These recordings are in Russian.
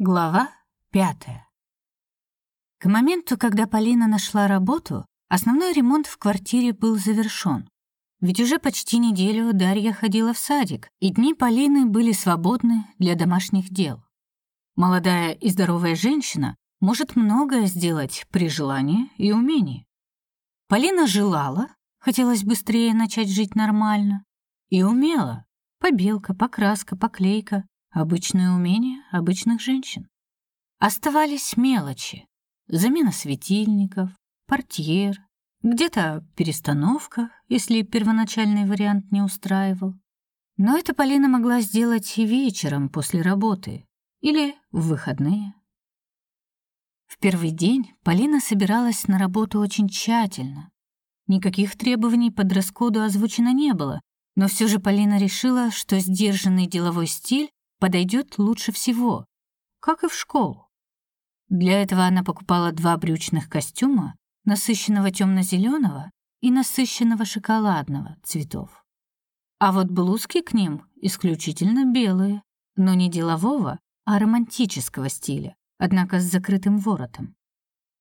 Глава пятая. К моменту, когда Полина нашла работу, основной ремонт в квартире был завершён. Ведь уже почти неделю Дарья ходила в садик, и дни Полины были свободны для домашних дел. Молодая и здоровая женщина может многое сделать при желании и умении. Полина желала, хотелось быстрее начать жить нормально, и умела. Побелка, покраска, поклейка, Обычные умения обычных женщин. Оставались мелочи. Замена светильников, портьер, где-то перестановка, если первоначальный вариант не устраивал. Но это Полина могла сделать и вечером после работы или в выходные. В первый день Полина собиралась на работу очень тщательно. Никаких требований под расходу озвучено не было, но все же Полина решила, что сдержанный деловой стиль подойдет лучше всего, как и в школу. Для этого она покупала два брючных костюма насыщенного темно-зеленого и насыщенного шоколадного цветов. А вот блузки к ним исключительно белые, но не делового, а романтического стиля, однако с закрытым воротом.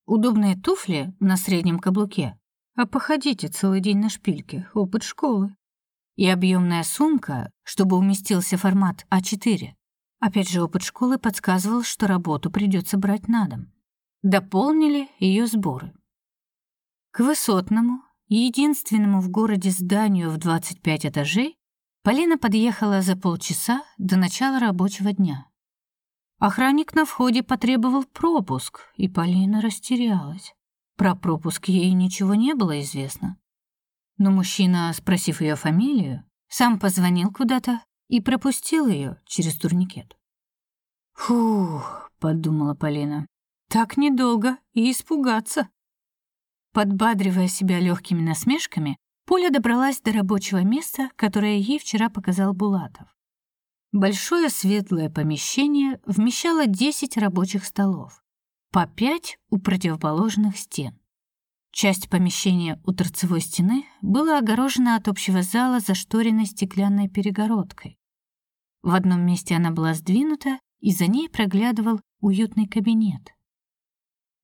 Удобные туфли на среднем каблуке. А походите целый день на шпильке, опыт школы и объемная сумка, чтобы уместился формат А4. Опять же, опыт школы подсказывал, что работу придется брать на дом. Дополнили ее сборы. К высотному, единственному в городе зданию в 25 этажей, Полина подъехала за полчаса до начала рабочего дня. Охранник на входе потребовал пропуск, и Полина растерялась. Про пропуск ей ничего не было известно. Но мужчина, спросив ее фамилию, сам позвонил куда-то и пропустил ее через турникет. «Фух», — подумала Полина, — «так недолго и испугаться». Подбадривая себя легкими насмешками, Поля добралась до рабочего места, которое ей вчера показал Булатов. Большое светлое помещение вмещало 10 рабочих столов, по пять у противоположных стен. Часть помещения у торцевой стены была огорожена от общего зала зашторенной стеклянной перегородкой. В одном месте она была сдвинута, и за ней проглядывал уютный кабинет.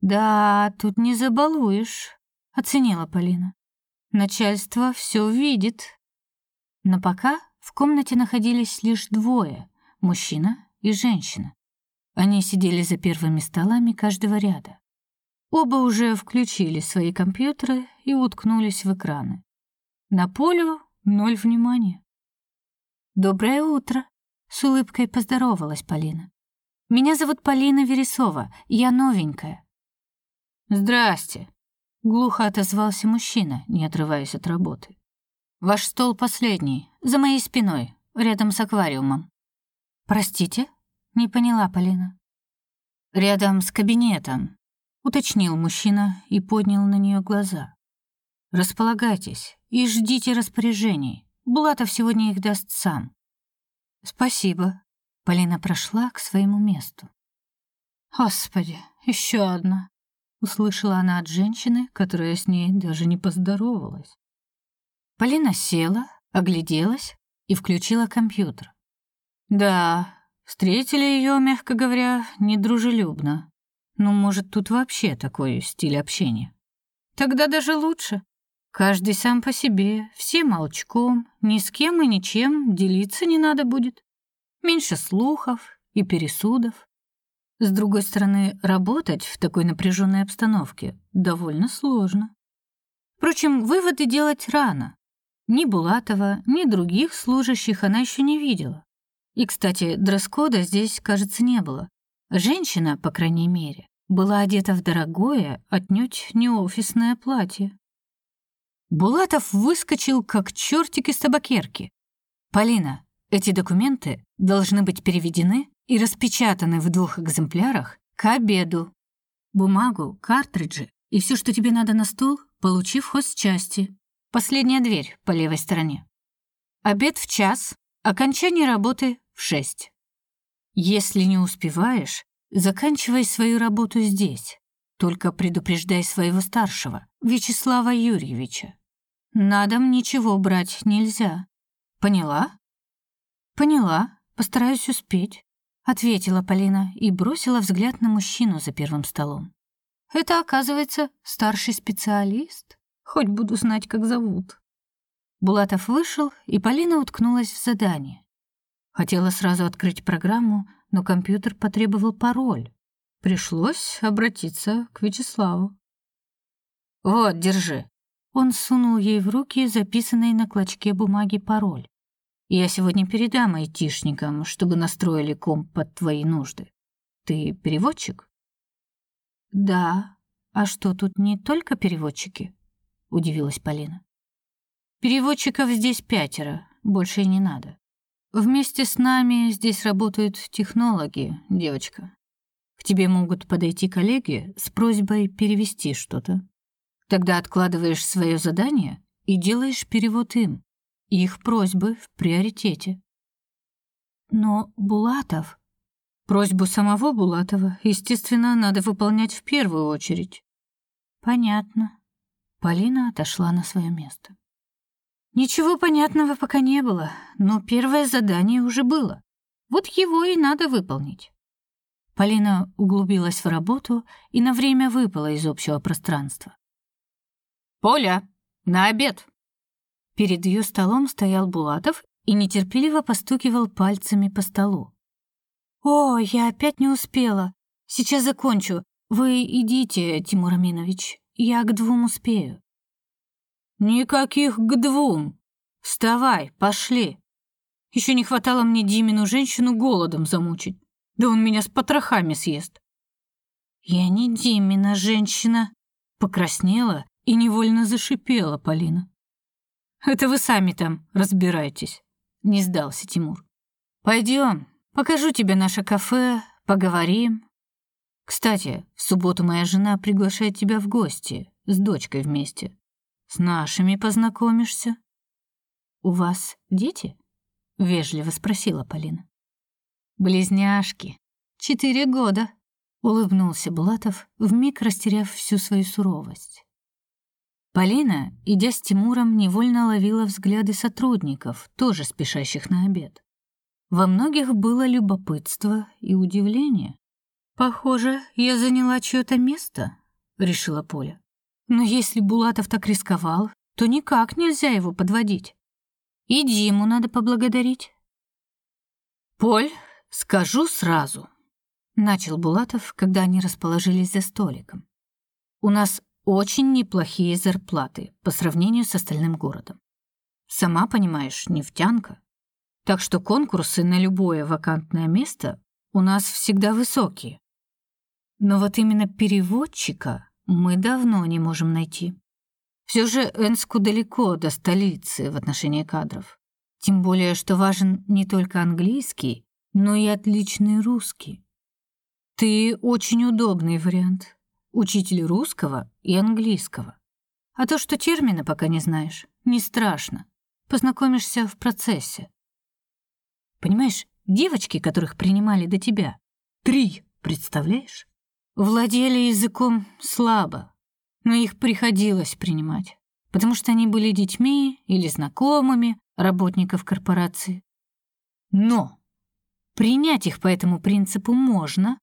«Да, тут не забалуешь», — оценила Полина. «Начальство все видит». Но пока в комнате находились лишь двое — мужчина и женщина. Они сидели за первыми столами каждого ряда. Оба уже включили свои компьютеры и уткнулись в экраны. На Полю ноль внимания. «Доброе утро!» — с улыбкой поздоровалась Полина. «Меня зовут Полина Вересова, я новенькая». «Здрасте!» — глухо отозвался мужчина, не отрываясь от работы. «Ваш стол последний, за моей спиной, рядом с аквариумом». «Простите?» — не поняла Полина. «Рядом с кабинетом, уточнил мужчина и поднял на нее глаза. Располагайтесь и ждите распоряжений. Булатов сегодня их даст сам. Спасибо. Полина прошла к своему месту. Господи, еще одна, услышала она от женщины, которая с ней даже не поздоровалась. Полина села, огляделась и включила компьютер. Да, встретили ее, мягко говоря, недружелюбно. Ну, может, тут вообще такой стиль общения. Тогда даже лучше. Каждый сам по себе, все молчком, ни с кем и ничем делиться не надо будет. Меньше слухов и пересудов. С другой стороны, работать в такой напряженной обстановке довольно сложно. Впрочем, выводы делать рано. Ни Булатова, ни других служащих она еще не видела. И, кстати, дресс-кода здесь, кажется, не было. Женщина, по крайней мере, была одета в дорогое, отнюдь не офисное платье. Булатов выскочил, как чертик из табакерки. «Полина, эти документы должны быть переведены и распечатаны в двух экземплярах к обеду. Бумагу, картриджи и все, что тебе надо на стол, получи в хозчасти. Последняя дверь по левой стороне. Обед в час, окончание работы в шесть. Если не успеваешь, заканчивай свою работу здесь. Только предупреждай своего старшего, Вячеслава Юрьевича. На дом ничего брать нельзя. Поняла? Поняла. Постараюсь успеть. ответила Полина и бросила взгляд на мужчину за первым столом. Это, оказывается, старший специалист. Хоть буду знать, как зовут. Булатов вышел, и Полина уткнулась в задание. Хотела сразу открыть программу, но компьютер потребовал пароль. Пришлось обратиться к Вячеславу. Вот, держи. Он сунул ей в руки записанный на клочке бумаги пароль. Я сегодня передам айтишникам, чтобы настроили комп под твои нужды. Ты переводчик? Да. А что, тут не только переводчики? удивилась Полина. Переводчиков здесь пятеро, больше и не надо. Вместе с нами здесь работают технологи, девочка. К тебе могут подойти коллеги с просьбой перевести что-то. Тогда откладываешь свое задание и делаешь перевод им. Их просьбы в приоритете. Но Булатов... Просьбу самого Булатова, естественно, надо выполнять в первую очередь. Понятно. Полина отошла на свое место. Ничего понятного пока не было, но первое задание уже было. Вот его и надо выполнить. Полина углубилась в работу и на время выпала из общего пространства. «Поля, на обед!» Перед ее столом стоял Булатов и нетерпеливо постукивал пальцами по столу. «О, я опять не успела. Сейчас закончу. Вы идите, Тимур Аминович. Я к двум успею». «Никаких к двум. Вставай, пошли. Еще не хватало мне Димину женщину голодом замучить. Да он меня с потрохами съест». «Я не Димина женщина», — покраснела и невольно зашипела Полина. «Это вы сами там разбирайтесь», — не сдался Тимур. «Пойдем, покажу тебе наше кафе, поговорим. Кстати, в субботу моя жена приглашает тебя в гости с дочкой вместе. С нашими познакомишься». «У вас дети?» — вежливо спросила Полина. «Близняшки. Четыре года», — улыбнулся Булатов, вмиг растеряв всю свою суровость. Полина, идя с Тимуром, невольно ловила взгляды сотрудников, тоже спешащих на обед. Во многих было любопытство и удивление. «Похоже, я заняла чьё-то место», — решила Поля. «Но если Булатов так рисковал, то никак нельзя его подводить. И Диму надо поблагодарить». «Поль, скажу сразу», — начал Булатов, когда они расположились за столиком. «У нас очень неплохие зарплаты по сравнению с остальным городом. Сама понимаешь, нефтянка. Так что конкурсы на любое вакантное место у нас всегда высокие. Но вот именно переводчика мы давно не можем найти. Все же Энску далеко до столицы в отношении кадров. Тем более, что важен не только английский, но и отличный русский. Ты очень удобный вариант учитель русского и английского. А то, что термины пока не знаешь, не страшно. Познакомишься в процессе. Понимаешь, девочки, которых принимали до тебя, три, представляешь? Владели языком слабо, но их приходилось принимать, потому что они были детьми или знакомыми работников корпорации. Но принять их по этому принципу можно,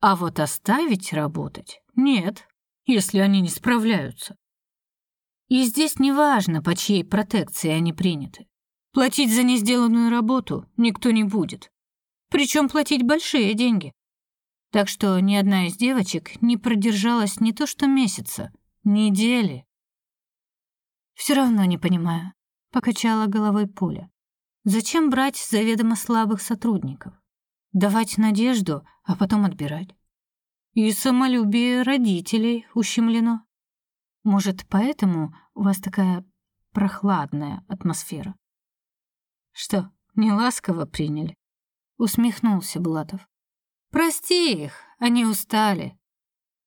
а вот оставить работать нет, если они не справляются. И здесь неважно, по чьей протекции они приняты. Платить за несделанную работу никто не будет. Причем платить большие деньги. Так что ни одна из девочек не продержалась не то что месяца, недели. Все равно не понимаю, покачала головой Поля. Зачем брать заведомо слабых сотрудников? Давать надежду, а потом отбирать. И самолюбие родителей ущемлено. Может, поэтому у вас такая прохладная атмосфера? Что, не ласково приняли? Усмехнулся Булатов. Прости их, они устали.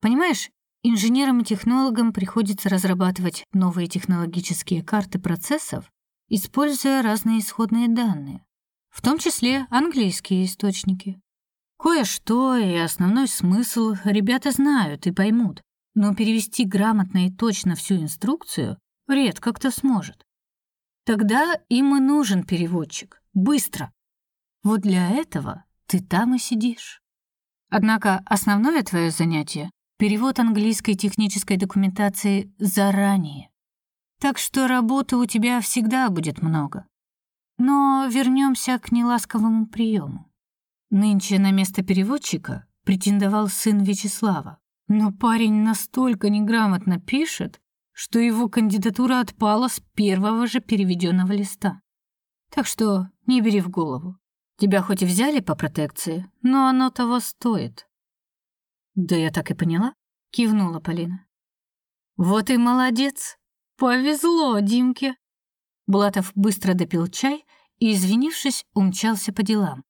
Понимаешь, инженерам и технологам приходится разрабатывать новые технологические карты процессов, используя разные исходные данные, в том числе английские источники. Кое-что и основной смысл ребята знают и поймут, но перевести грамотно и точно всю инструкцию редко кто сможет. Тогда им и нужен переводчик. Быстро. Вот для этого ты там и сидишь. Однако основное твое занятие — перевод английской технической документации заранее. Так что работы у тебя всегда будет много. Но вернемся к неласковому приему. Нынче на место переводчика претендовал сын Вячеслава. Но парень настолько неграмотно пишет, что его кандидатура отпала с первого же переведенного листа. Так что не бери в голову. Тебя хоть и взяли по протекции, но оно того стоит. Да я так и поняла, кивнула Полина. Вот и молодец. Повезло Димке. Булатов быстро допил чай и, извинившись, умчался по делам.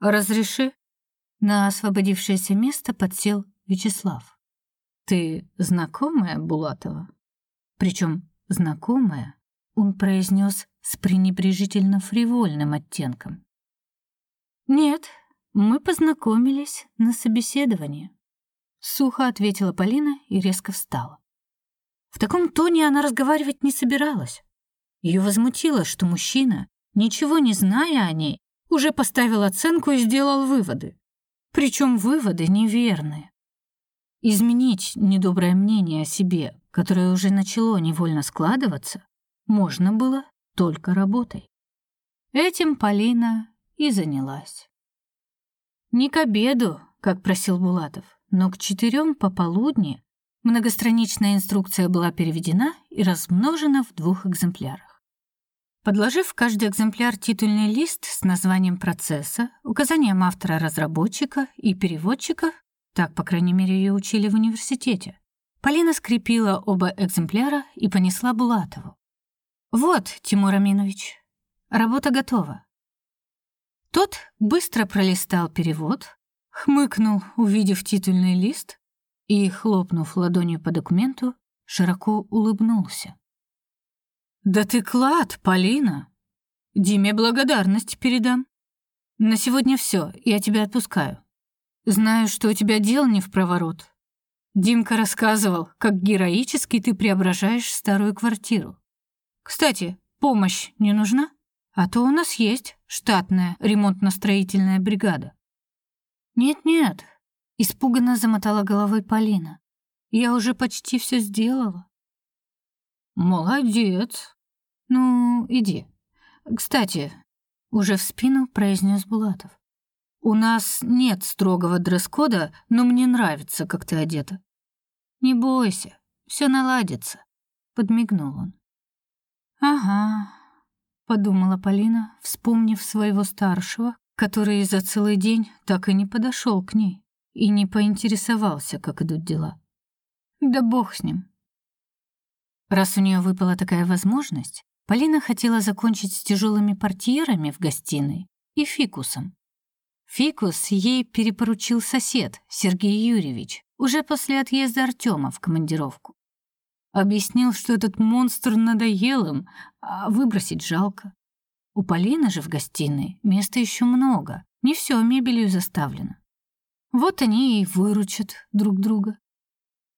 Разреши. На освободившееся место подсел Вячеслав. Ты знакомая Булатова? Причем знакомая он произнес с пренебрежительно фривольным оттенком. Нет, мы познакомились на собеседовании. Сухо ответила Полина и резко встала. В таком тоне она разговаривать не собиралась. Ее возмутило, что мужчина, ничего не зная о ней, уже поставил оценку и сделал выводы. Причем выводы неверные. Изменить недоброе мнение о себе, которое уже начало невольно складываться, можно было только работой. Этим Полина и занялась. Не к обеду, как просил Булатов, но к четырем пополудни многостраничная инструкция была переведена и размножена в двух экземплярах. Подложив в каждый экземпляр титульный лист с названием процесса, указанием автора-разработчика и переводчика, так, по крайней мере, ее учили в университете, Полина скрепила оба экземпляра и понесла Булатову. «Вот, Тимур Аминович, работа готова». Тот быстро пролистал перевод, хмыкнул, увидев титульный лист, и, хлопнув ладонью по документу, широко улыбнулся. «Да ты клад, Полина! Диме благодарность передам. На сегодня все, я тебя отпускаю. Знаю, что у тебя дел не в проворот. Димка рассказывал, как героически ты преображаешь старую квартиру. Кстати, помощь не нужна? А то у нас есть штатная ремонтно-строительная бригада. Нет-нет, испуганно замотала головой Полина. Я уже почти все сделала. Молодец. Ну, иди. Кстати, уже в спину произнес Булатов. У нас нет строгого дресс-кода, но мне нравится, как ты одета. Не бойся, все наладится, подмигнул он. «Ага», — подумала Полина, вспомнив своего старшего, который за целый день так и не подошел к ней и не поинтересовался, как идут дела. Да бог с ним. Раз у нее выпала такая возможность, Полина хотела закончить с тяжелыми портьерами в гостиной и фикусом. Фикус ей перепоручил сосед Сергей Юрьевич уже после отъезда Артема в командировку. Объяснил, что этот монстр надоел им, а выбросить жалко. У Полины же в гостиной места еще много, не все мебелью заставлено. Вот они и выручат друг друга.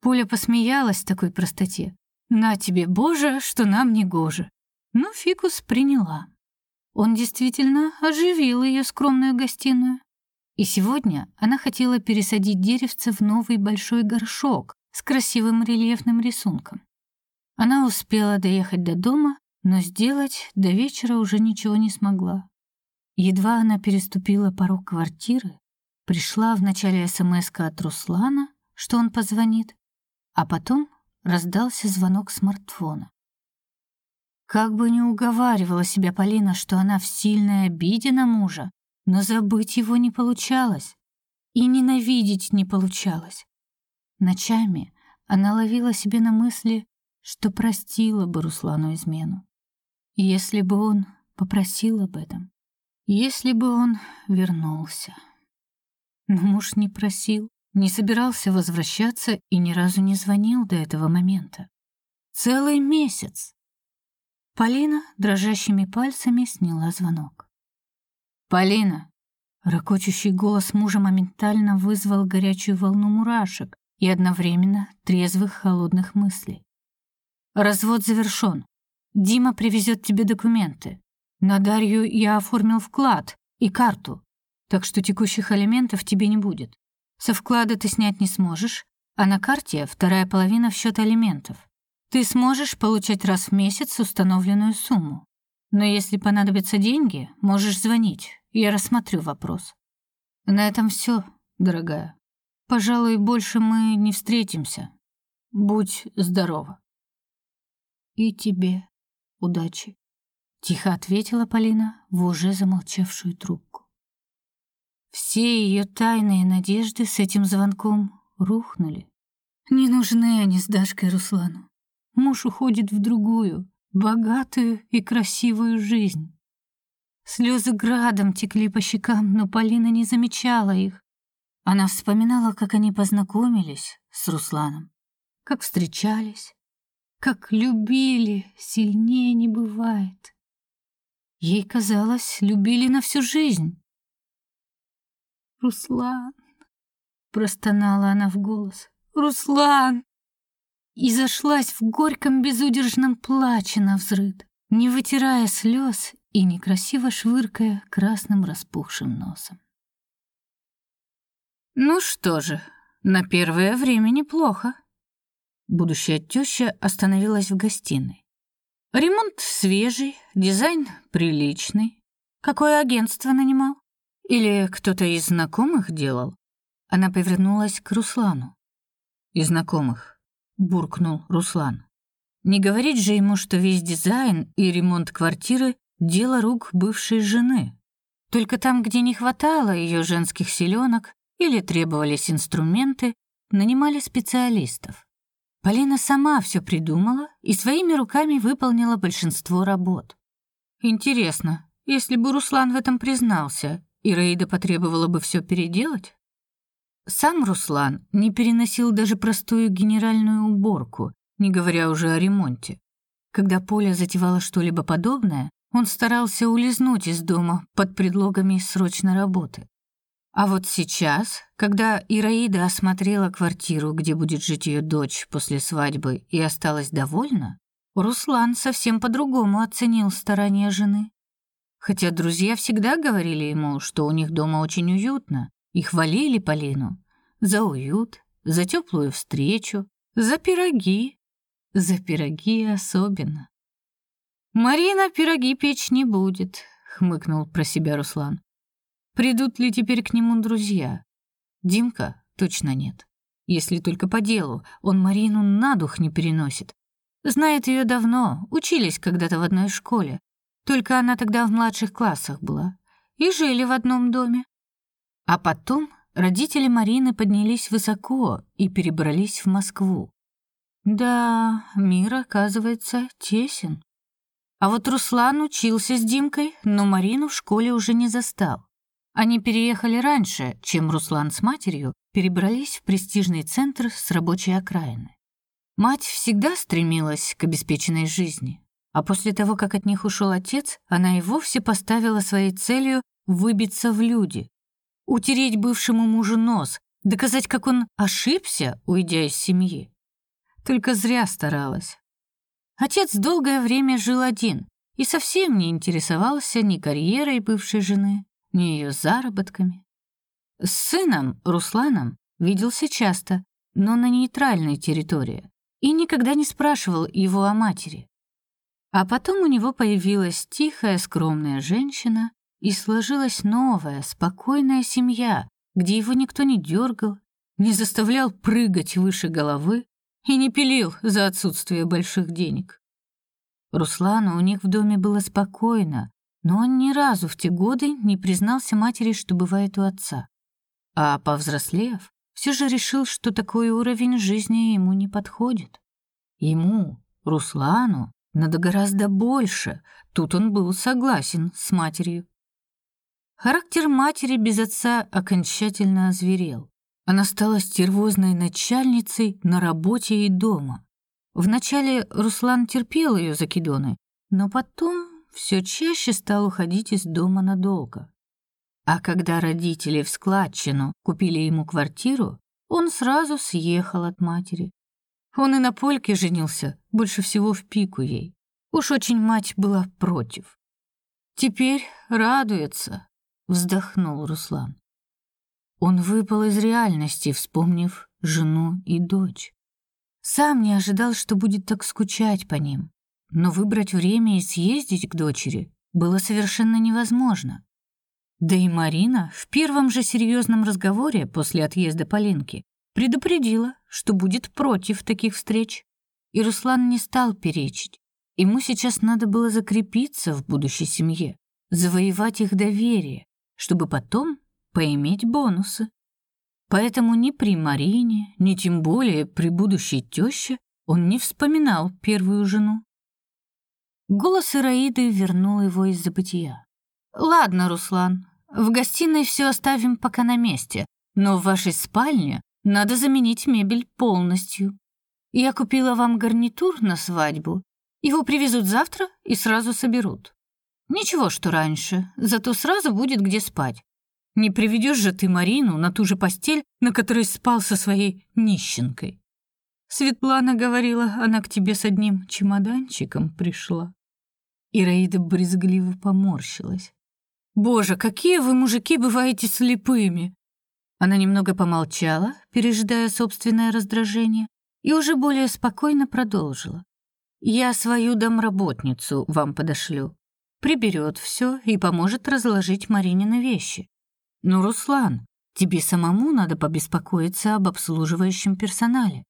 Поля посмеялась такой простоте. «На тебе, Боже, что нам не гоже». Но фикус приняла. Он действительно оживил ее скромную гостиную. И сегодня она хотела пересадить деревце в новый большой горшок с красивым рельефным рисунком. Она успела доехать до дома, но сделать до вечера уже ничего не смогла. Едва она переступила порог квартиры, пришла вначале смс от Руслана, что он позвонит, а потом раздался звонок смартфона. Как бы ни уговаривала себя Полина, что она в сильной обиде на мужа, но забыть его не получалось и ненавидеть не получалось. Ночами она ловила себе на мысли, что простила бы Руслану измену. Если бы он попросил об этом, если бы он вернулся. Но муж не просил, не собирался возвращаться и ни разу не звонил до этого момента. Целый месяц. Полина дрожащими пальцами сняла звонок. «Полина!» Рокочущий голос мужа моментально вызвал горячую волну мурашек и одновременно трезвых холодных мыслей. Развод завершён. Дима привезет тебе документы. На Дарью я оформил вклад и карту. так что текущих алиментов тебе не будет. Со вклада ты снять не сможешь, а на карте вторая половина в счет алиментов. Ты сможешь получать раз в месяц установленную сумму. Но если понадобятся деньги, можешь звонить. Я рассмотрю вопрос. На этом все, дорогая. Пожалуй, больше мы не встретимся. Будь здорова. И тебе удачи, тихо ответила Полина в уже замолчавшую трубку. Все ее тайные надежды с этим звонком рухнули. Не нужны они с Дашкой Руслану. Муж уходит в другую, богатую и красивую жизнь. Слезы градом текли по щекам, но Полина не замечала их. Она вспоминала, как они познакомились с Русланом, как встречались, как любили, сильнее не бывает. Ей казалось, любили на всю жизнь. Руслан, простонала она в голос. Руслан! И зашлась в горьком безудержном плаче на взрыд, не вытирая слез и некрасиво швыркая красным распухшим носом. Ну что же, на первое время неплохо. Будущая теща остановилась в гостиной. Ремонт свежий, дизайн приличный. Какое агентство нанимал? Или кто-то из знакомых делал? Она повернулась к Руслану. Из знакомых, буркнул Руслан. Не говорить же ему, что весь дизайн и ремонт квартиры дело рук бывшей жены. Только там, где не хватало ее женских силёнок или требовались инструменты, нанимали специалистов. Полина сама все придумала и своими руками выполнила большинство работ. Интересно, если бы Руслан в этом признался, Ираида потребовала бы все переделать? Сам Руслан не переносил даже простую генеральную уборку, не говоря уже о ремонте. Когда Поля затевала что-либо подобное, он старался улизнуть из дома под предлогами срочной работы. А вот сейчас, когда Ираида осмотрела квартиру, где будет жить ее дочь после свадьбы, и осталась довольна, Руслан совсем по-другому оценил старания жены. Хотя друзья всегда говорили ему, что у них дома очень уютно, и хвалили Полину за уют, за теплую встречу, за пироги, за пироги особенно. Марина пироги печь не будет, хмыкнул про себя Руслан. Придут ли теперь к нему друзья? Димка точно нет. Если только по делу, он Марину на дух не переносит. Знает ее давно, учились когда-то в одной школе. Только она тогда в младших классах была. И жили в одном доме. А потом родители Марины поднялись высоко и перебрались в Москву. Да, мир, оказывается, тесен. А вот Руслан учился с Димкой, но Марину в школе уже не застал. Они переехали раньше, чем Руслан с матерью перебрались в престижный центр с рабочей окраины. Мать всегда стремилась к обеспеченной жизни, а после того, как от них ушел отец, она и вовсе поставила своей целью выбиться в люди, утереть бывшему мужу нос, доказать, как он ошибся, уйдя из семьи. Только зря старалась. Отец долгое время жил один и совсем не интересовался ни карьерой бывшей жены, ни ее заработками. С сыном, Русланом, виделся часто, но на нейтральной территории, и никогда не спрашивал его о матери. А потом у него появилась тихая, скромная женщина, и сложилась новая, спокойная семья, где его никто не дергал, не заставлял прыгать выше головы и не пилил за отсутствие больших денег. Руслану у них в доме было спокойно, но он ни разу в те годы не признался матери, что бывает у отца. А повзрослев, все же решил, что такой уровень жизни ему не подходит. Ему, Руслану, надо гораздо больше. Тут он был согласен с матерью. Характер матери без отца окончательно озверел. Она стала стервозной начальницей на работе и дома. Вначале Руслан терпел ее закидоны, но потом все чаще стал уходить из дома надолго. А когда родители в складчину купили ему квартиру, он сразу съехал от матери. Он и на польке женился, больше всего в пику ей. Уж очень мать была против. Теперь радуется. вздохнул Руслан. Он выпал из реальности, вспомнив жену и дочь. Сам не ожидал, что будет так скучать по ним, но выбрать время и съездить к дочери было совершенно невозможно. Да и Марина в первом же серьезном разговоре после отъезда Полинки предупредила, что будет против таких встреч. И Руслан не стал перечить. Ему сейчас надо было закрепиться в будущей семье, завоевать их доверие, чтобы потом поиметь бонусы. Поэтому ни при Марине, ни тем более при будущей тёще он не вспоминал первую жену. Голос Ираиды вернул его из забытия. «Ладно, Руслан, в гостиной все оставим пока на месте, но в вашей спальне надо заменить мебель полностью. Я купила вам гарнитур на свадьбу. Его привезут завтра и сразу соберут. Ничего, что раньше, зато сразу будет где спать. Не приведешь же ты Марину на ту же постель, на которой спал со своей нищенкой. Светлана говорила, она к тебе с одним чемоданчиком пришла. Ираида брезгливо поморщилась. Боже, какие вы мужики бываете слепыми. Она немного помолчала, пережидая собственное раздражение, и уже более спокойно продолжила. Я свою домработницу вам подошлю. Приберет все и поможет разложить Маринины вещи. Но, Руслан, тебе самому надо побеспокоиться об обслуживающем персонале.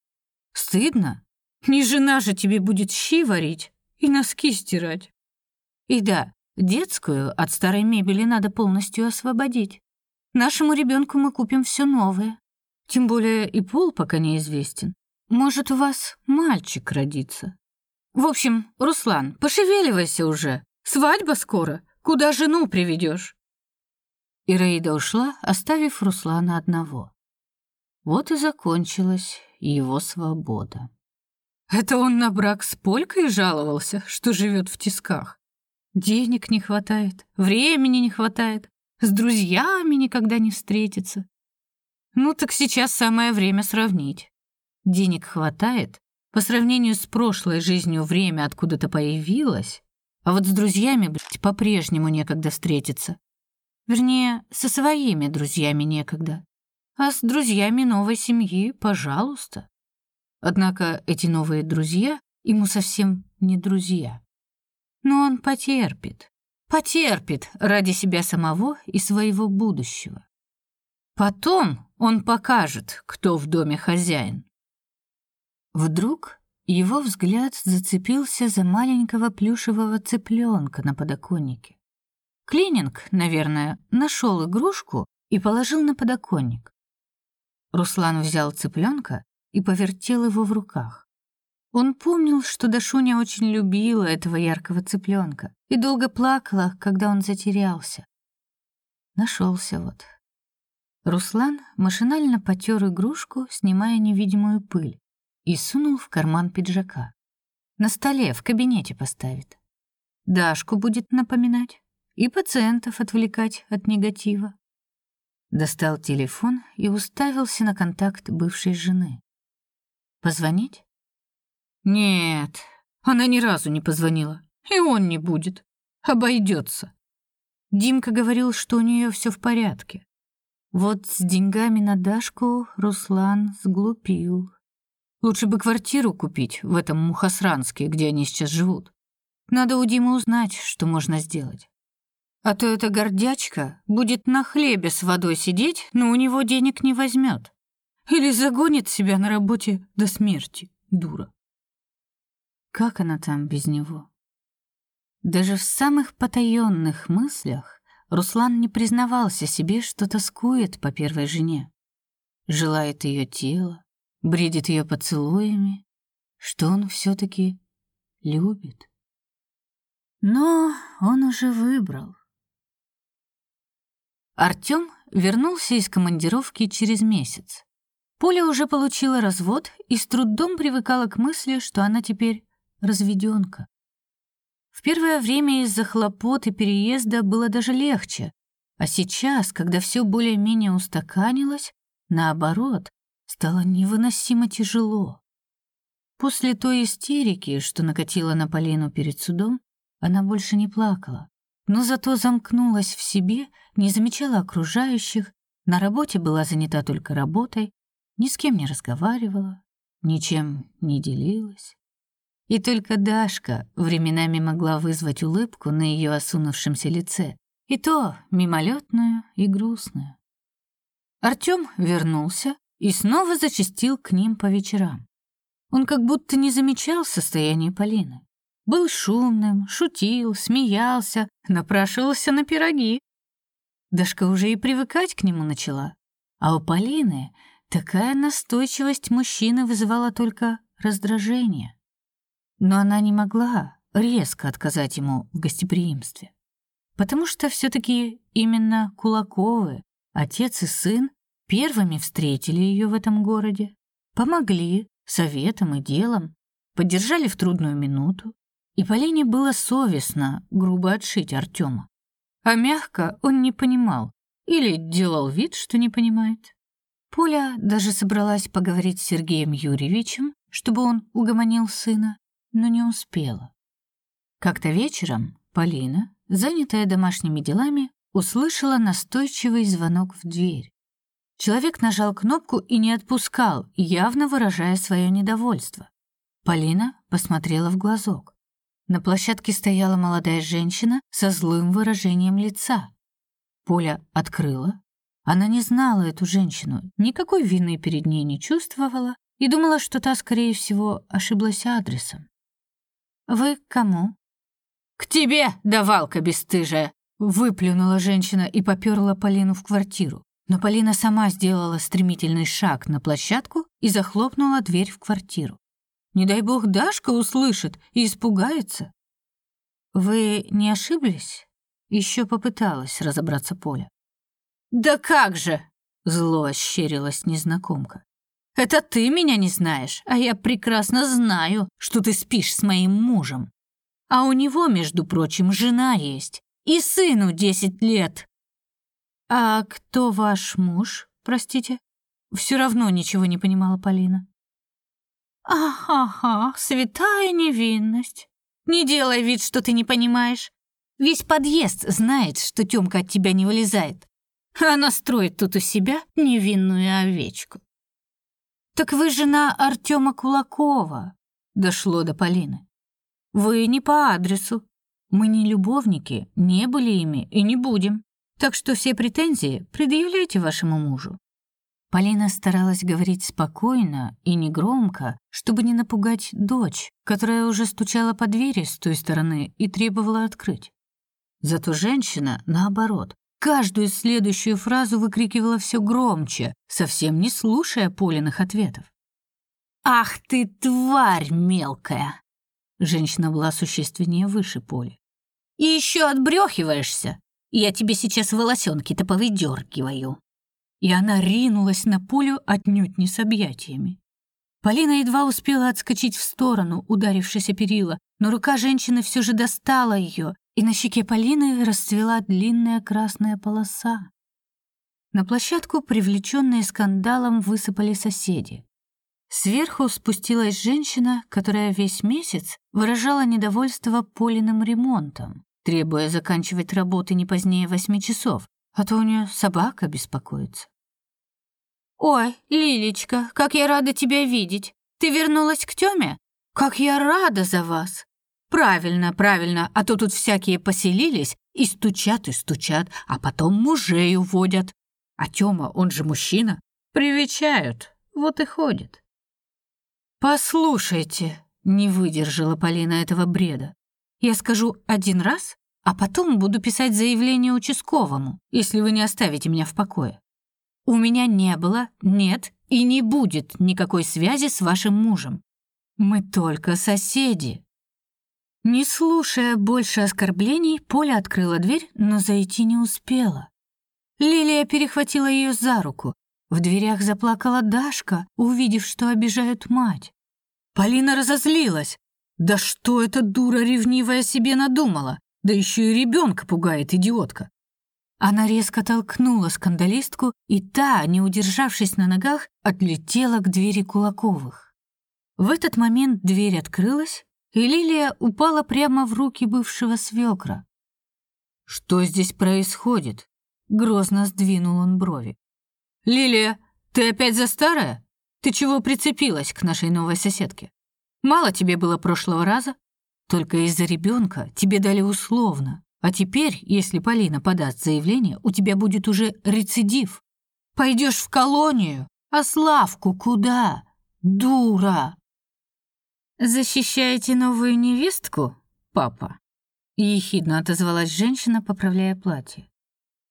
Стыдно? Не жена же тебе будет щи варить и носки стирать. И да, детскую от старой мебели надо полностью освободить. Нашему ребенку мы купим все новое. Тем более и пол пока неизвестен. Может, у вас мальчик родится. В общем, Руслан, пошевеливайся уже. Свадьба скоро. Куда жену приведешь? Ираида ушла, оставив Руслана одного. Вот и закончилась его свобода. Это он на брак с Полькой жаловался, что живет в тисках. Денег не хватает, времени не хватает, с друзьями никогда не встретится. Ну так сейчас самое время сравнить. Денег хватает, по сравнению с прошлой жизнью время откуда-то появилось, а вот с друзьями, блядь, по-прежнему некогда встретиться. Вернее, со своими друзьями некогда. А с друзьями новой семьи, пожалуйста. Однако эти новые друзья ему совсем не друзья. Но он потерпит. Потерпит ради себя самого и своего будущего. Потом он покажет, кто в доме хозяин. Вдруг его взгляд зацепился за маленького плюшевого цыпленка на подоконнике. Клининг, наверное, нашел игрушку и положил на подоконник. Руслан взял цыпленка и повертел его в руках. Он помнил, что Дашуня очень любила этого яркого цыпленка и долго плакала, когда он затерялся. Нашелся вот. Руслан машинально потер игрушку, снимая невидимую пыль, и сунул в карман пиджака. На столе в кабинете поставит. Дашку будет напоминать и пациентов отвлекать от негатива. Достал телефон и уставился на контакт бывшей жены. Позвонить? Нет, она ни разу не позвонила. И он не будет. Обойдется. Димка говорил, что у нее все в порядке. Вот с деньгами на Дашку Руслан сглупил. Лучше бы квартиру купить в этом Мухосранске, где они сейчас живут. Надо у Димы узнать, что можно сделать. А то эта гордячка будет на хлебе с водой сидеть, но у него денег не возьмет. Или загонит себя на работе до смерти, дура. Как она там без него? Даже в самых потаенных мыслях Руслан не признавался себе, что тоскует по первой жене. Желает ее тела, бредит ее поцелуями, что он все таки любит. Но он уже выбрал. Артём вернулся из командировки через месяц. Поля уже получила развод и с трудом привыкала к мысли, что она теперь разведёнка. В первое время из-за хлопот и переезда было даже легче, а сейчас, когда всё более-менее устаканилось, наоборот, стало невыносимо тяжело. После той истерики, что накатила на Полину перед судом, она больше не плакала, но зато замкнулась в себе, не замечала окружающих, на работе была занята только работой, ни с кем не разговаривала, ничем не делилась. И только Дашка временами могла вызвать улыбку на ее осунувшемся лице, и то мимолетную и грустную. Артём вернулся и снова зачастил к ним по вечерам. Он как будто не замечал состояния Полины. Был шумным, шутил, смеялся, напрашивался на пироги. Дашка уже и привыкать к нему начала. А у Полины такая настойчивость мужчины вызывала только раздражение. Но она не могла резко отказать ему в гостеприимстве. Потому что все таки именно Кулаковы, отец и сын, первыми встретили ее в этом городе, помогли советом и делом, поддержали в трудную минуту, и Полине было совестно грубо отшить Артема. А мягко он не понимал или делал вид, что не понимает. Поля даже собралась поговорить с Сергеем Юрьевичем, чтобы он угомонил сына, но не успела. Как-то вечером Полина, занятая домашними делами, услышала настойчивый звонок в дверь. Человек нажал кнопку и не отпускал, явно выражая свое недовольство. Полина посмотрела в глазок. На площадке стояла молодая женщина со злым выражением лица. Поля открыла. Она не знала эту женщину, никакой вины перед ней не чувствовала и думала, что та, скорее всего, ошиблась адресом. «Вы к кому?» «К тебе, давалка бесстыжая!» Выплюнула женщина и поперла Полину в квартиру. Но Полина сама сделала стремительный шаг на площадку и захлопнула дверь в квартиру. Не дай бог Дашка услышит и испугается. «Вы не ошиблись?» Еще попыталась разобраться Поля. «Да как же!» — зло ощерилась незнакомка. Это ты меня не знаешь, а я прекрасно знаю, что ты спишь с моим мужем. А у него, между прочим, жена есть. И сыну десять лет. А кто ваш муж, простите? Все равно ничего не понимала Полина. Ага, святая невинность. Не делай вид, что ты не понимаешь. Весь подъезд знает, что Тёмка от тебя не вылезает. Она строит тут у себя невинную овечку. «Так вы жена Артема Кулакова», — дошло до Полины. «Вы не по адресу. Мы не любовники, не были ими и не будем. Так что все претензии предъявляйте вашему мужу». Полина старалась говорить спокойно и негромко, чтобы не напугать дочь, которая уже стучала по двери с той стороны и требовала открыть. Зато женщина, наоборот, Каждую следующую фразу выкрикивала все громче, совсем не слушая Полиных ответов. «Ах ты, тварь мелкая!» Женщина была существеннее выше Поли. «И еще отбрехиваешься! Я тебе сейчас волосенки-то повыдергиваю!» И она ринулась на Полю отнюдь не с объятиями. Полина едва успела отскочить в сторону, ударившись о перила, но рука женщины все же достала ее, и на щеке Полины расцвела длинная красная полоса. На площадку, привлеченные скандалом, высыпали соседи. Сверху спустилась женщина, которая весь месяц выражала недовольство Полиным ремонтом, требуя заканчивать работы не позднее восьми часов, а то у нее собака беспокоится. «Ой, Лилечка, как я рада тебя видеть! Ты вернулась к Тёме? Как я рада за вас!» Правильно, правильно, а то тут всякие поселились и стучат и стучат, а потом мужей уводят. А Тёма, он же мужчина, привечают, вот и ходит. Послушайте, не выдержала Полина этого бреда. Я скажу один раз, а потом буду писать заявление участковому, если вы не оставите меня в покое. У меня не было, нет и не будет никакой связи с вашим мужем. Мы только соседи. Не слушая больше оскорблений, Поля открыла дверь, но зайти не успела. Лилия перехватила ее за руку. В дверях заплакала Дашка, увидев, что обижают мать. Полина разозлилась. Да что эта дура ревнивая себе надумала? Да еще и ребенка пугает идиотка. Она резко толкнула скандалистку, и та, не удержавшись на ногах, отлетела к двери Кулаковых. В этот момент дверь открылась, и Лилия упала прямо в руки бывшего свекра. Что здесь происходит? Грозно сдвинул он брови. Лилия, ты опять за старое? Ты чего прицепилась к нашей новой соседке? Мало тебе было прошлого раза? Только из-за ребенка тебе дали условно. А теперь, если Полина подаст заявление, у тебя будет уже рецидив. Пойдешь в колонию, а Славку куда? Дура!» «Защищаете новую невестку, папа?» Ехидно отозвалась женщина, поправляя платье.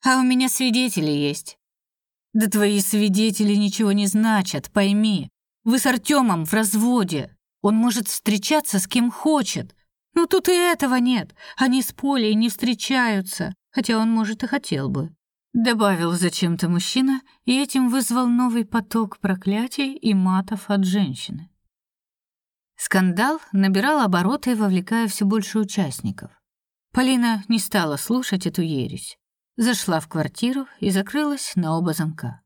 «А у меня свидетели есть». «Да твои свидетели ничего не значат, пойми. Вы с Артемом в разводе. Он может встречаться с кем хочет. Но тут и этого нет. Они с Полей не встречаются, хотя он, может, и хотел бы. Добавил зачем-то мужчина и этим вызвал новый поток проклятий и матов от женщины. Скандал набирал обороты, вовлекая все больше участников. Полина не стала слушать эту ересь. Зашла в квартиру и закрылась на оба замка.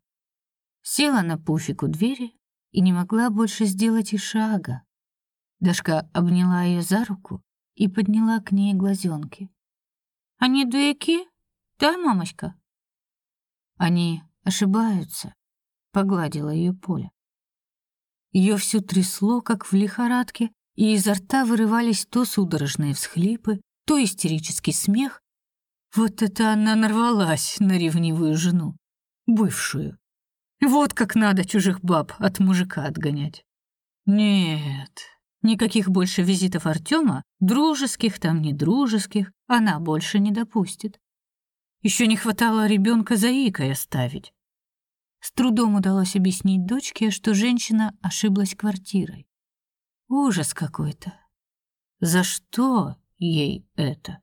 Села на пуфик у двери и не могла больше сделать и шага. Дашка обняла ее за руку и подняла к ней глазенки. «Они дуяки? Да, мамочка?» Они ошибаются, погладила ее Поля. Ее всю трясло, как в лихорадке, и изо рта вырывались то судорожные всхлипы, то истерический смех. Вот это она нарвалась на ревнивую жену, бывшую. Вот как надо чужих баб от мужика отгонять. Нет, никаких больше визитов Артема, дружеских там, не дружеских, она больше не допустит. Еще не хватало ребенка заикой оставить. С трудом удалось объяснить дочке, что женщина ошиблась квартирой. Ужас какой-то. За что ей это?